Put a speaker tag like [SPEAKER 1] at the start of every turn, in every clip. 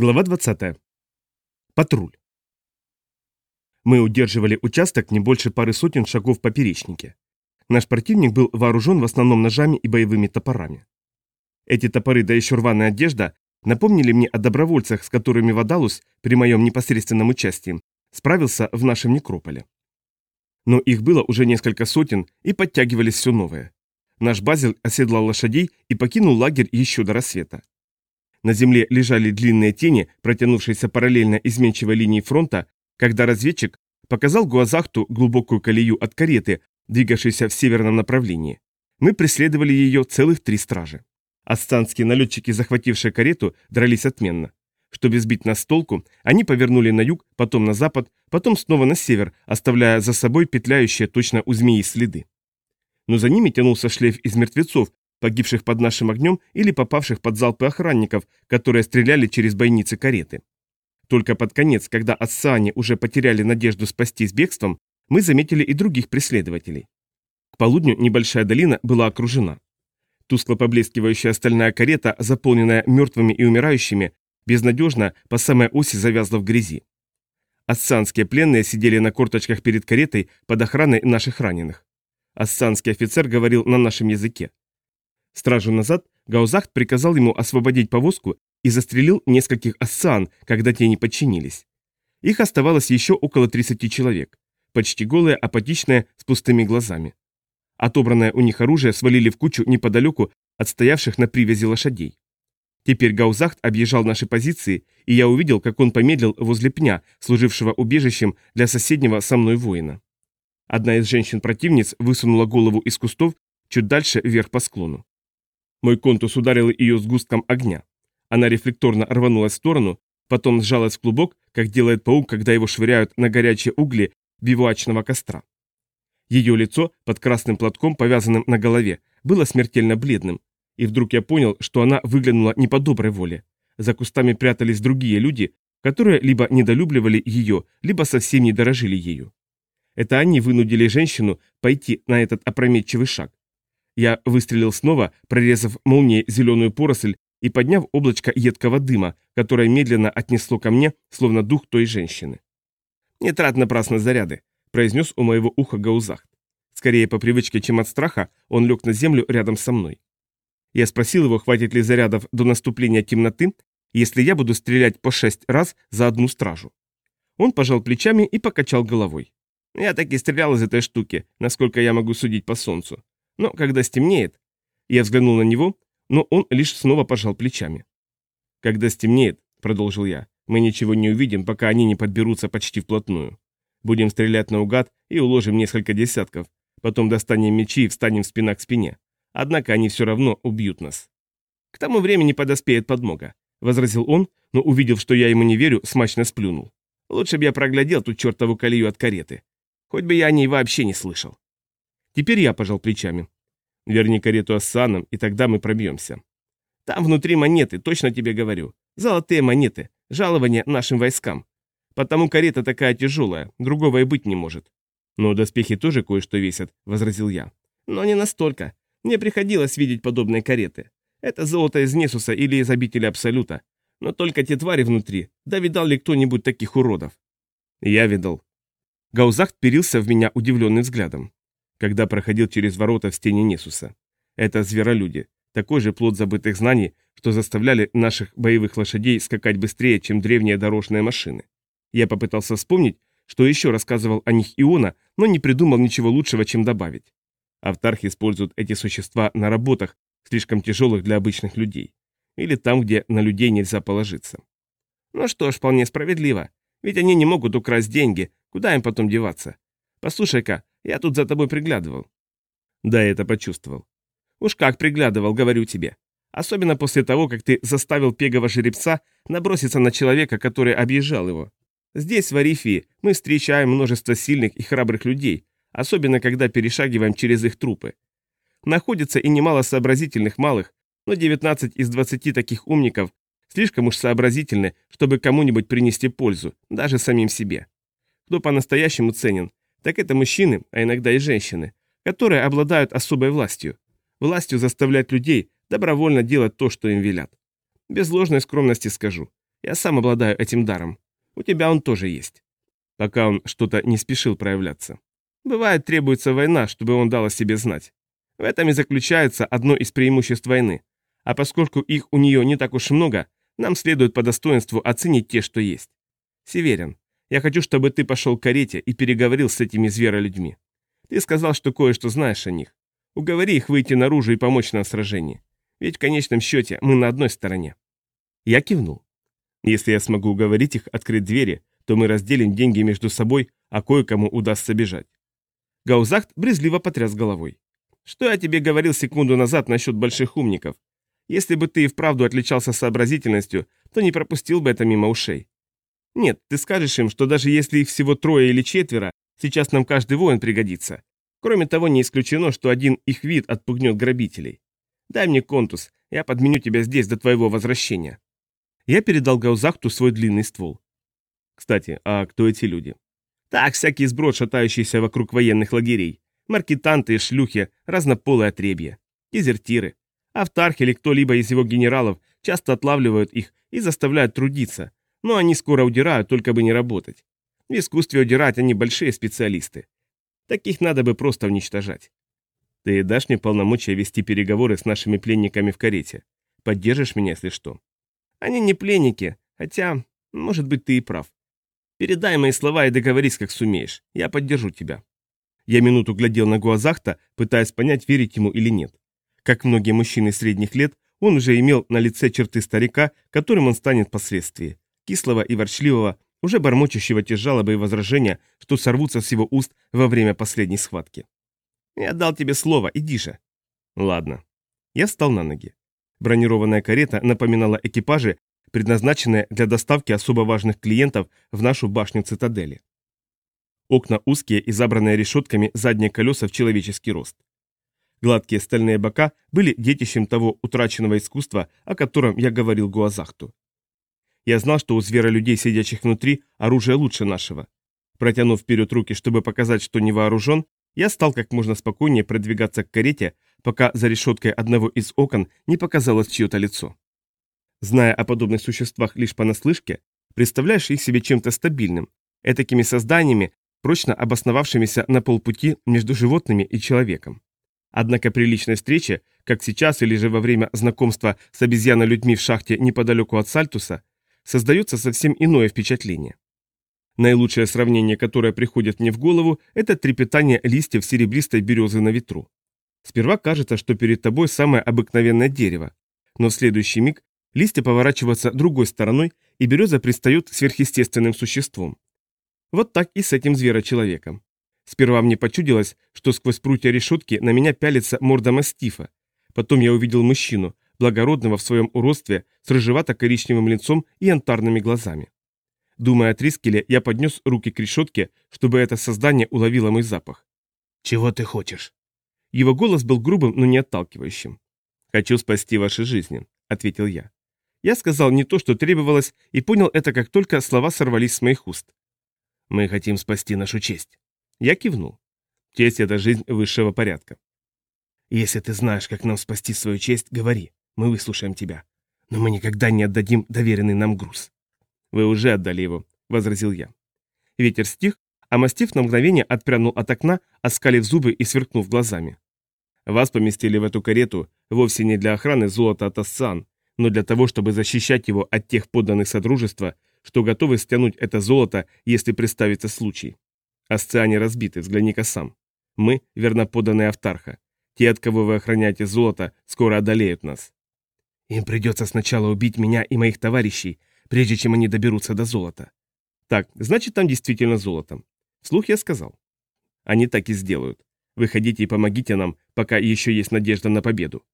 [SPEAKER 1] Глава 20. Патруль. Мы удерживали участок не больше пары сотен шагов в поперечнике. Наш противник был вооружен в основном ножами и боевыми топорами. Эти топоры, да еще рваная одежда, напомнили мне о добровольцах, с которыми Вадалус, при моем непосредственном участии, справился в нашем некрополе. Но их было уже несколько сотен, и подтягивались все новые. Наш Базиль оседлал лошадей и покинул лагерь еще до рассвета. На земле лежали длинные тени, протянувшиеся параллельно изменчивой линии фронта, когда разведчик показал Гуазахту глубокую колею от кареты, двигавшейся в северном направлении. Мы преследовали ее целых три стражи. Астанские налетчики, захватившие карету, дрались отменно. Чтобы сбить нас с толку, они повернули на юг, потом на запад, потом снова на север, оставляя за собой петляющие точно у змеи следы. Но за ними тянулся шлейф из мертвецов, погибших под нашим огнем или попавших под залпы охранников, которые стреляли через бойницы кареты. Только под конец, когда Ассани уже потеряли надежду спастись бегством, мы заметили и других преследователей. К полудню небольшая долина была окружена. Тускло поблескивающая стальная карета, заполненная мертвыми и умирающими, безнадежно по самой оси завязла в грязи. Ассанские пленные сидели на корточках перед каретой под охраной наших раненых. Ассанский офицер говорил на нашем языке. Стражу назад Гаузахт приказал ему освободить повозку и застрелил нескольких ассан, когда те не подчинились. Их оставалось еще около 30 человек, почти голые, апатичные, с пустыми глазами. Отобранное у них оружие свалили в кучу неподалеку от стоявших на привязи лошадей. Теперь Гаузахт объезжал наши позиции, и я увидел, как он помедлил возле пня, служившего убежищем для соседнего со мной воина. Одна из женщин-противниц высунула голову из кустов чуть дальше вверх по склону. Мой контус ударил ее сгустком огня. Она рефлекторно рванулась в сторону, потом сжалась в клубок, как делает паук, когда его швыряют на горячие угли бивуачного костра. Ее лицо под красным платком, повязанным на голове, было смертельно бледным, и вдруг я понял, что она выглянула не по доброй воле. За кустами прятались другие люди, которые либо недолюбливали ее, либо совсем не дорожили ею. Это они вынудили женщину пойти на этот опрометчивый шаг. Я выстрелил снова, прорезав молнией зеленую поросль и подняв облачко едкого дыма, которое медленно отнесло ко мне, словно дух той женщины. «Не трать напрасно заряды», — произнес у моего уха Гаузахт. Скорее по привычке, чем от страха, он лег на землю рядом со мной. Я спросил его, хватит ли зарядов до наступления темноты, если я буду стрелять по шесть раз за одну стражу. Он пожал плечами и покачал головой. Я так и стрелял из этой штуки, насколько я могу судить по солнцу. Но когда стемнеет... Я взглянул на него, но он лишь снова пожал плечами. «Когда стемнеет», — продолжил я, — «мы ничего не увидим, пока они не подберутся почти вплотную. Будем стрелять наугад и уложим несколько десятков, потом достанем мечи и встанем спина к спине. Однако они все равно убьют нас». «К тому времени подоспеет подмога», — возразил он, но увидев, что я ему не верю, смачно сплюнул. «Лучше бы я проглядел ту чертову колею от кареты. Хоть бы я о ней вообще не слышал». Теперь я пожал плечами. Верни карету Ассаном, и тогда мы пробьемся. Там внутри монеты, точно тебе говорю. Золотые монеты, жалование нашим войскам. Потому карета такая тяжелая, другого и быть не может. Но доспехи тоже кое-что весят, возразил я. Но не настолько. Мне приходилось видеть подобные кареты. Это золото из Несуса или из обители Абсолюта. Но только те твари внутри. Да видал ли кто-нибудь таких уродов? Я видал. Гаузахт перился в меня удивленным взглядом когда проходил через ворота в стене Несуса. Это зверолюди, такой же плод забытых знаний, что заставляли наших боевых лошадей скакать быстрее, чем древние дорожные машины. Я попытался вспомнить, что еще рассказывал о них Иона, но не придумал ничего лучшего, чем добавить. Автархи используют эти существа на работах, слишком тяжелых для обычных людей. Или там, где на людей нельзя положиться. Ну что ж, вполне справедливо. Ведь они не могут украсть деньги, куда им потом деваться? Послушай-ка, я тут за тобой приглядывал». Да, это почувствовал. «Уж как приглядывал, говорю тебе. Особенно после того, как ты заставил пегого жеребца наброситься на человека, который объезжал его. Здесь, в Арифии, мы встречаем множество сильных и храбрых людей, особенно когда перешагиваем через их трупы. Находится и немало сообразительных малых, но 19 из 20 таких умников слишком уж сообразительны, чтобы кому-нибудь принести пользу, даже самим себе. Кто по-настоящему ценен, так это мужчины, а иногда и женщины, которые обладают особой властью. Властью заставлять людей добровольно делать то, что им велят. Без ложной скромности скажу. Я сам обладаю этим даром. У тебя он тоже есть. Пока он что-то не спешил проявляться. Бывает, требуется война, чтобы он дал о себе знать. В этом и заключается одно из преимуществ войны. А поскольку их у нее не так уж много, нам следует по достоинству оценить те, что есть. Северин, я хочу, чтобы ты пошел к карете и переговорил с этими зверолюдьми. Ты сказал, что кое-что знаешь о них. Уговори их выйти наружу и помочь нам в сражении. Ведь в конечном счете мы на одной стороне. Я кивнул. Если я смогу уговорить их открыть двери, то мы разделим деньги между собой, а кое-кому удастся бежать. Гаузахт брезгливо потряс головой. Что я тебе говорил секунду назад насчет больших умников? Если бы ты и вправду отличался сообразительностью, то не пропустил бы это мимо ушей. Нет, ты скажешь им, что даже если их всего трое или четверо, сейчас нам каждый воин пригодится. Кроме того, не исключено, что один их вид отпугнет грабителей. Дай мне контус, я подменю тебя здесь до твоего возвращения. Я передал Гаузахту свой длинный ствол. Кстати, а кто эти люди? Так, всякий сброд, шатающийся вокруг военных лагерей. Маркетанты и шлюхи, разнополые отребья. Дезертиры. Автарх или кто-либо из его генералов часто отлавливают их и заставляют трудиться, но они скоро удирают, только бы не работать. В искусстве удирать они большие специалисты. Таких надо бы просто уничтожать. Ты дашь мне полномочия вести переговоры с нашими пленниками в карете? Поддержишь меня, если что? Они не пленники, хотя, может быть, ты и прав. Передай мои слова и договорись, как сумеешь. Я поддержу тебя. Я минуту глядел на Гуазахта, пытаясь понять, верить ему или нет. Как многие мужчины средних лет, он уже имел на лице черты старика, которым он станет впоследствии. Кислого и ворчливого, уже бормочущего те жалобы и возражения, что сорвутся с его уст во время последней схватки. «Я дал тебе слово, иди же». «Ладно». Я встал на ноги. Бронированная карета напоминала экипажи, предназначенные для доставки особо важных клиентов в нашу башню цитадели. Окна узкие и забранные решетками задние колеса в человеческий рост. Гладкие стальные бока были детищем того утраченного искусства, о котором я говорил Гуазахту. Я знал, что у зверолюдей, сидящих внутри, оружие лучше нашего. Протянув вперед руки, чтобы показать, что не вооружен, я стал как можно спокойнее продвигаться к карете, пока за решеткой одного из окон не показалось чье-то лицо. Зная о подобных существах лишь понаслышке, представляешь их себе чем-то стабильным, этакими созданиями, прочно обосновавшимися на полпути между животными и человеком. Однако при личной встрече, как сейчас или же во время знакомства с обезьяно-людьми в шахте неподалеку от Сальтуса, создается совсем иное впечатление. Наилучшее сравнение, которое приходит мне в голову, это трепетание листьев серебристой березы на ветру. Сперва кажется, что перед тобой самое обыкновенное дерево, но в следующий миг листья поворачиваются другой стороной, и береза пристает сверхъестественным существом. Вот так и с этим зверочеловеком. Сперва мне почудилось, что сквозь прутья решетки на меня пялится морда мастифа. Потом я увидел мужчину, благородного в своем уродстве, с рыжевато-коричневым лицом и янтарными глазами. Думая о Трискеле, я поднес руки к решетке, чтобы это создание уловило мой запах. «Чего ты хочешь?» Его голос был грубым, но не отталкивающим. «Хочу спасти ваши жизни», — ответил я. Я сказал не то, что требовалось, и понял это, как только слова сорвались с моих уст. «Мы хотим спасти нашу честь». Я кивнул. Честь — это жизнь высшего порядка. «Если ты знаешь, как нам спасти свою честь, говори, мы выслушаем тебя. Но мы никогда не отдадим доверенный нам груз». «Вы уже отдали его», — возразил я. Ветер стих, а мастиф на мгновение отпрянул от окна, оскалив зубы и сверкнув глазами. «Вас поместили в эту карету вовсе не для охраны золота от Ассан, но для того, чтобы защищать его от тех подданных Содружества, что готовы стянуть это золото, если представится случай. Асциане разбиты, взгляни-ка сам. Мы — верноподанные Автарха. Те, от кого вы охраняете золото, скоро одолеют нас. Им придется сначала убить меня и моих товарищей, прежде чем они доберутся до золота. Так, значит, там действительно золото. Вслух я сказал. Они так и сделают. Выходите и помогите нам, пока еще есть надежда на победу.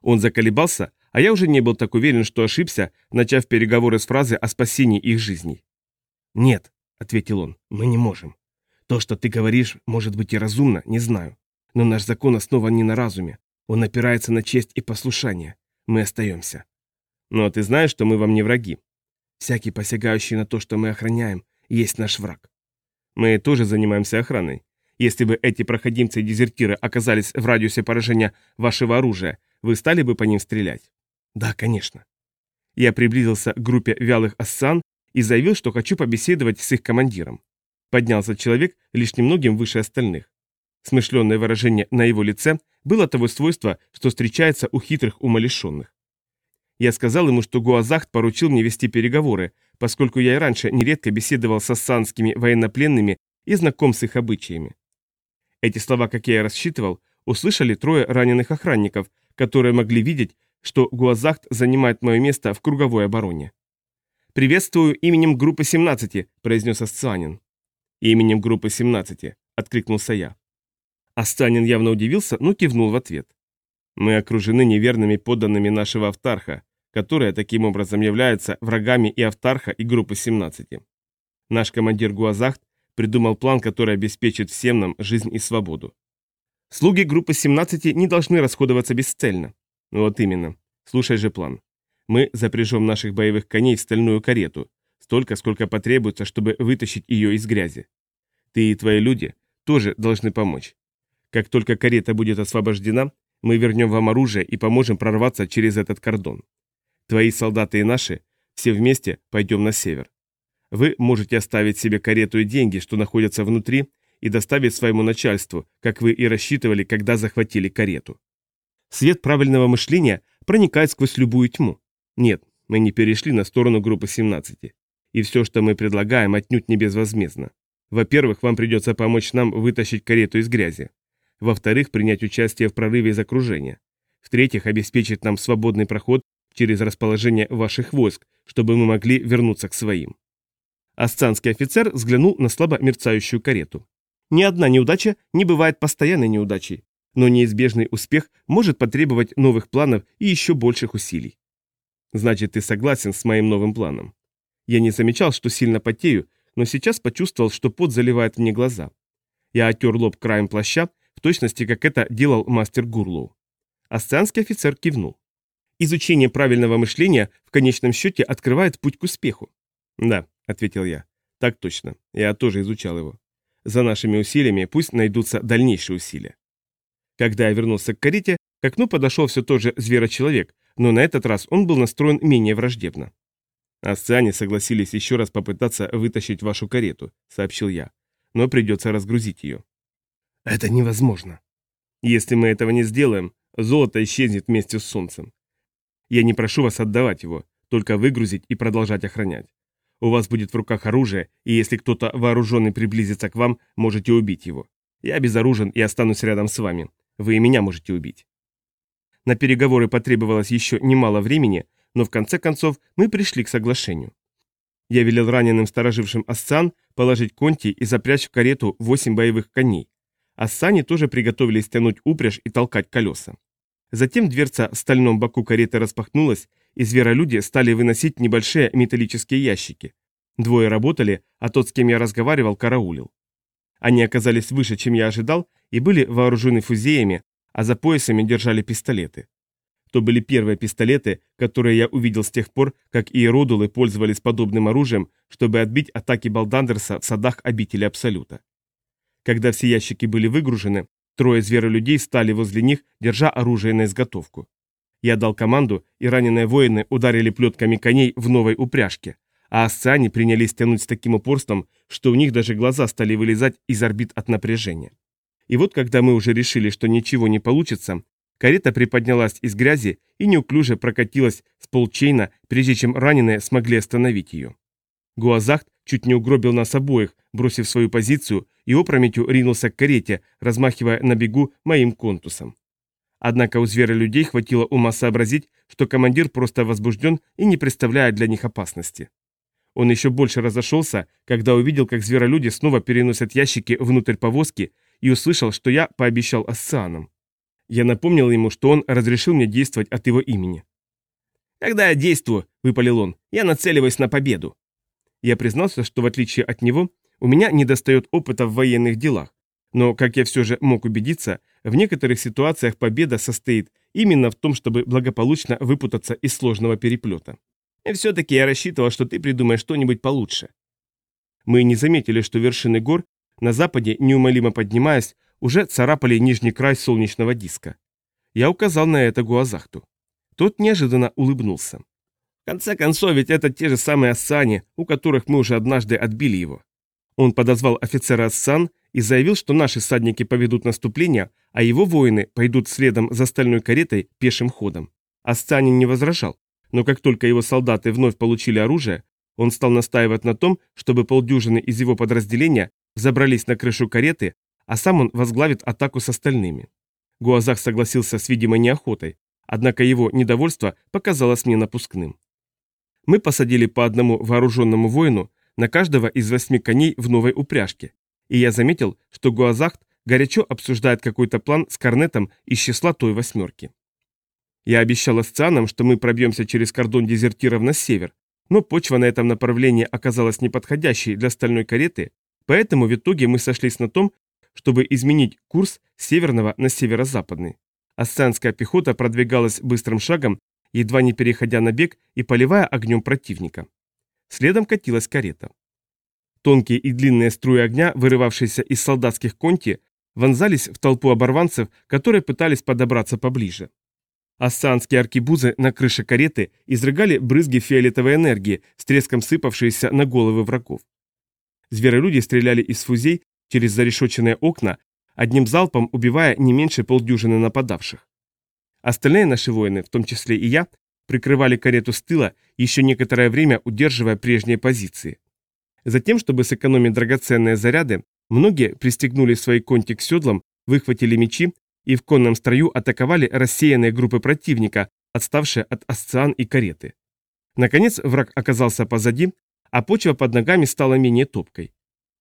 [SPEAKER 1] Он заколебался, а я уже не был так уверен, что ошибся, начав переговоры с фразы о спасении их жизней. «Нет», — ответил он, — «мы не можем. То, что ты говоришь, может быть и разумно, не знаю. Но наш закон основан не на разуме. Он опирается на честь и послушание. Мы остаемся». «Но ты знаешь, что мы вам не враги», Всякий, посягающий на то, что мы охраняем, есть наш враг. Мы тоже занимаемся охраной. Если бы эти проходимцы и дезертиры оказались в радиусе поражения вашего оружия, вы стали бы по ним стрелять? Да, конечно. Я приблизился к группе вялых ассан и заявил, что хочу побеседовать с их командиром. Поднялся человек лишь немногим выше остальных. Смышленное выражение на его лице было того свойства, что встречается у хитрых умалишенных. Я сказал ему, что Гуазахт поручил мне вести переговоры, поскольку я и раньше нередко беседовал с ассанскими военнопленными и знаком с их обычаями. Эти слова, как я и рассчитывал, услышали трое раненых охранников, которые могли видеть, что Гуазахт занимает мое место в круговой обороне. «Приветствую именем группы 17», — произнес Асцианин. «Именем группы 17», — откликнулся я. Асцианин явно удивился, но кивнул в ответ. «Мы окружены неверными подданными нашего Автарха, которые таким образом являются врагами и Автарха, и группы 17. Наш командир Гуазахт придумал план, который обеспечит всем нам жизнь и свободу. Слуги группы 17 не должны расходоваться бесцельно. Вот именно. Слушай же план. Мы запряжем наших боевых коней в стальную карету, столько, сколько потребуется, чтобы вытащить ее из грязи. Ты и твои люди тоже должны помочь. Как только карета будет освобождена, мы вернем вам оружие и поможем прорваться через этот кордон. Твои солдаты и наши все вместе пойдем на север. Вы можете оставить себе карету и деньги, что находятся внутри, и доставить своему начальству, как вы и рассчитывали, когда захватили карету. Свет правильного мышления проникает сквозь любую тьму. Нет, мы не перешли на сторону группы 17. И все, что мы предлагаем, отнюдь не безвозмездно. Во-первых, вам придется помочь нам вытащить карету из грязи. Во-вторых, принять участие в прорыве из окружения. В-третьих, обеспечить нам свободный проход через расположение ваших войск, чтобы мы могли вернуться к своим. Асцанский офицер взглянул на слабо мерцающую карету. Ни одна неудача не бывает постоянной неудачей но неизбежный успех может потребовать новых планов и еще больших усилий. Значит, ты согласен с моим новым планом. Я не замечал, что сильно потею, но сейчас почувствовал, что пот заливает мне глаза. Я отер лоб краем плаща, в точности, как это делал мастер Гурлоу. Асцианский офицер кивнул. Изучение правильного мышления в конечном счете открывает путь к успеху. Да, ответил я. Так точно. Я тоже изучал его. За нашими усилиями пусть найдутся дальнейшие усилия. Когда я вернулся к карете, к окну подошел все тот же зверочеловек, но на этот раз он был настроен менее враждебно. «Асциане согласились еще раз попытаться вытащить вашу карету», — сообщил я. «Но придется разгрузить ее». «Это невозможно. Если мы этого не сделаем, золото исчезнет вместе с солнцем. Я не прошу вас отдавать его, только выгрузить и продолжать охранять. У вас будет в руках оружие, и если кто-то вооруженный приблизится к вам, можете убить его. Я безоружен и останусь рядом с вами. Вы и меня можете убить. На переговоры потребовалось еще немало времени, но в конце концов мы пришли к соглашению. Я велел раненым сторожившим Ассан положить конти и запрячь в карету восемь боевых коней. Ассани тоже приготовились тянуть упряжь и толкать колеса. Затем дверца в стальном боку кареты распахнулась, и зверолюди стали выносить небольшие металлические ящики. Двое работали, а тот, с кем я разговаривал, караулил. Они оказались выше, чем я ожидал, и были вооружены фузеями, а за поясами держали пистолеты. То были первые пистолеты, которые я увидел с тех пор, как иеродулы пользовались подобным оружием, чтобы отбить атаки Балдандерса в садах обители Абсолюта. Когда все ящики были выгружены, трое зверолюдей стали возле них, держа оружие на изготовку. Я дал команду, и раненые воины ударили плетками коней в новой упряжке, а асциане принялись тянуть с таким упорством, что у них даже глаза стали вылезать из орбит от напряжения. И вот когда мы уже решили, что ничего не получится, карета приподнялась из грязи и неуклюже прокатилась с полчейна, прежде чем раненые смогли остановить ее. Гуазахт чуть не угробил нас обоих, бросив свою позицию, и опрометью ринулся к карете, размахивая на бегу моим контусом. Однако у зверя людей хватило ума сообразить, что командир просто возбужден и не представляет для них опасности. Он еще больше разошелся, когда увидел, как зверолюди снова переносят ящики внутрь повозки и услышал, что я пообещал Ассанам. Я напомнил ему, что он разрешил мне действовать от его имени. «Когда я действую», — выпалил он, — «я нацеливаюсь на победу». Я признался, что в отличие от него, у меня недостает опыта в военных делах, но, как я все же мог убедиться, в некоторых ситуациях победа состоит именно в том, чтобы благополучно выпутаться из сложного переплета. И все-таки я рассчитывал, что ты придумаешь что-нибудь получше. Мы не заметили, что вершины гор на западе, неумолимо поднимаясь, уже царапали нижний край солнечного диска. Я указал на это Гуазахту. Тот неожиданно улыбнулся. конце концов, ведь это те же самые Ассани, у которых мы уже однажды отбили его. Он подозвал офицера Ассан и заявил, что наши садники поведут наступление, а его воины пойдут следом за стальной каретой пешим ходом. Ассанин не возражал, но как только его солдаты вновь получили оружие, он стал настаивать на том, чтобы полдюжины из его подразделения забрались на крышу кареты, а сам он возглавит атаку с остальными. Гуазах согласился с видимой неохотой, однако его недовольство показалось мне напускным. Мы посадили по одному вооруженному воину на каждого из восьми коней в новой упряжке, и я заметил, что Гуазахт горячо обсуждает какой-то план с корнетом из числа той восьмерки. Я обещал асцианам, что мы пробьемся через кордон дезертиров на север, но почва на этом направлении оказалась неподходящей для стальной кареты, поэтому в итоге мы сошлись на том, чтобы изменить курс с северного на северо-западный. Ассанская пехота продвигалась быстрым шагом, едва не переходя на бег и поливая огнем противника. Следом катилась карета. Тонкие и длинные струи огня, вырывавшиеся из солдатских конти, вонзались в толпу оборванцев, которые пытались подобраться поближе. Ассанские аркибузы на крыше кареты изрыгали брызги фиолетовой энергии, с треском сыпавшиеся на головы врагов. Зверолюди стреляли из фузей через зарешоченные окна, одним залпом убивая не меньше полдюжины нападавших. Остальные наши воины, в том числе и я, прикрывали карету с тыла, еще некоторое время удерживая прежние позиции. Затем, чтобы сэкономить драгоценные заряды, многие пристегнули свои конти к седлам, выхватили мечи и в конном строю атаковали рассеянные группы противника, отставшие от асциан и кареты. Наконец враг оказался позади, а почва под ногами стала менее топкой.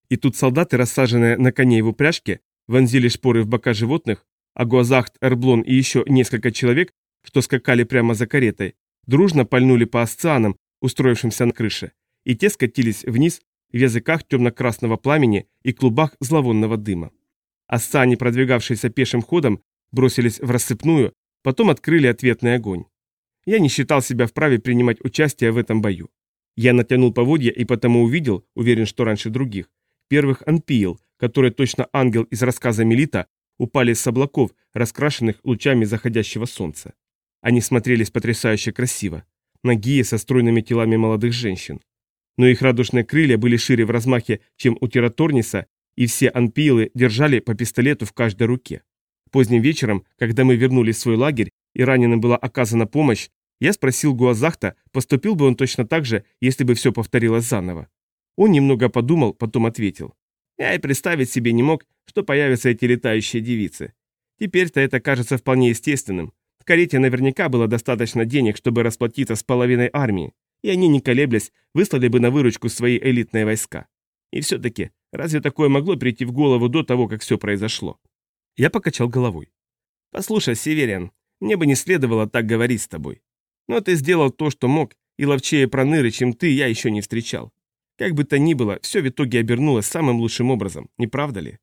[SPEAKER 1] И тут солдаты, рассаженные на коней в упряжке, вонзили шпоры в бока животных, а Гуазахт, Эрблон и еще несколько человек, что скакали прямо за каретой, дружно пальнули по асцианам, устроившимся на крыше, и те скатились вниз в языках темно-красного пламени и клубах зловонного дыма. Ассани, продвигавшиеся пешим ходом, бросились в рассыпную, потом открыли ответный огонь. Я не считал себя вправе принимать участие в этом бою. Я натянул поводья и потому увидел, уверен, что раньше других, первых анпиел, которые точно ангел из рассказа Мелита, упали с облаков, раскрашенных лучами заходящего солнца. Они смотрелись потрясающе красиво, нагие со стройными телами молодых женщин. Но их радужные крылья были шире в размахе, чем у Тераторниса, и все анпилы держали по пистолету в каждой руке. Поздним вечером, когда мы вернулись в свой лагерь и раненым была оказана помощь, я спросил Гуазахта, поступил бы он точно так же, если бы все повторилось заново. Он немного подумал, потом ответил. Я и представить себе не мог, что появятся эти летающие девицы. Теперь-то это кажется вполне естественным. Карете наверняка было достаточно денег, чтобы расплатиться с половиной армии, и они, не колеблясь, выслали бы на выручку свои элитные войска. И все-таки Разве такое могло прийти в голову до того, как все произошло? Я покачал головой. Послушай, Северян, мне бы не следовало так говорить с тобой. Но ты сделал то, что мог, и ловчее проныры, чем ты, я еще не встречал. Как бы то ни было, все в итоге обернулось самым лучшим образом, не правда ли?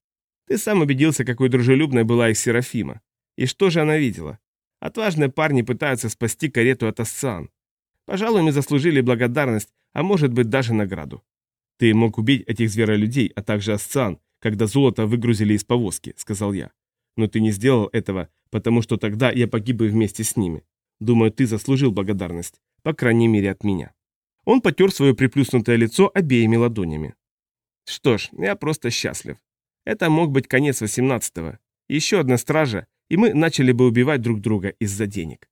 [SPEAKER 1] Ты сам убедился, какой дружелюбной была их Серафима. И что же она видела? Отважные парни пытаются спасти карету от Ассан. Пожалуй, мы заслужили благодарность, а может быть даже награду. «Ты мог убить этих зверолюдей, а также Асцан, когда золото выгрузили из повозки», — сказал я. «Но ты не сделал этого, потому что тогда я погиб бы вместе с ними. Думаю, ты заслужил благодарность, по крайней мере от меня». Он потер свое приплюснутое лицо обеими ладонями. «Что ж, я просто счастлив. Это мог быть конец 18-го. Еще одна стража, и мы начали бы убивать друг друга из-за денег».